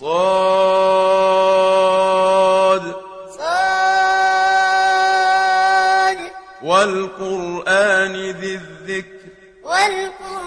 صاد. صاد. والقرآن ذي الذكر. والقرآن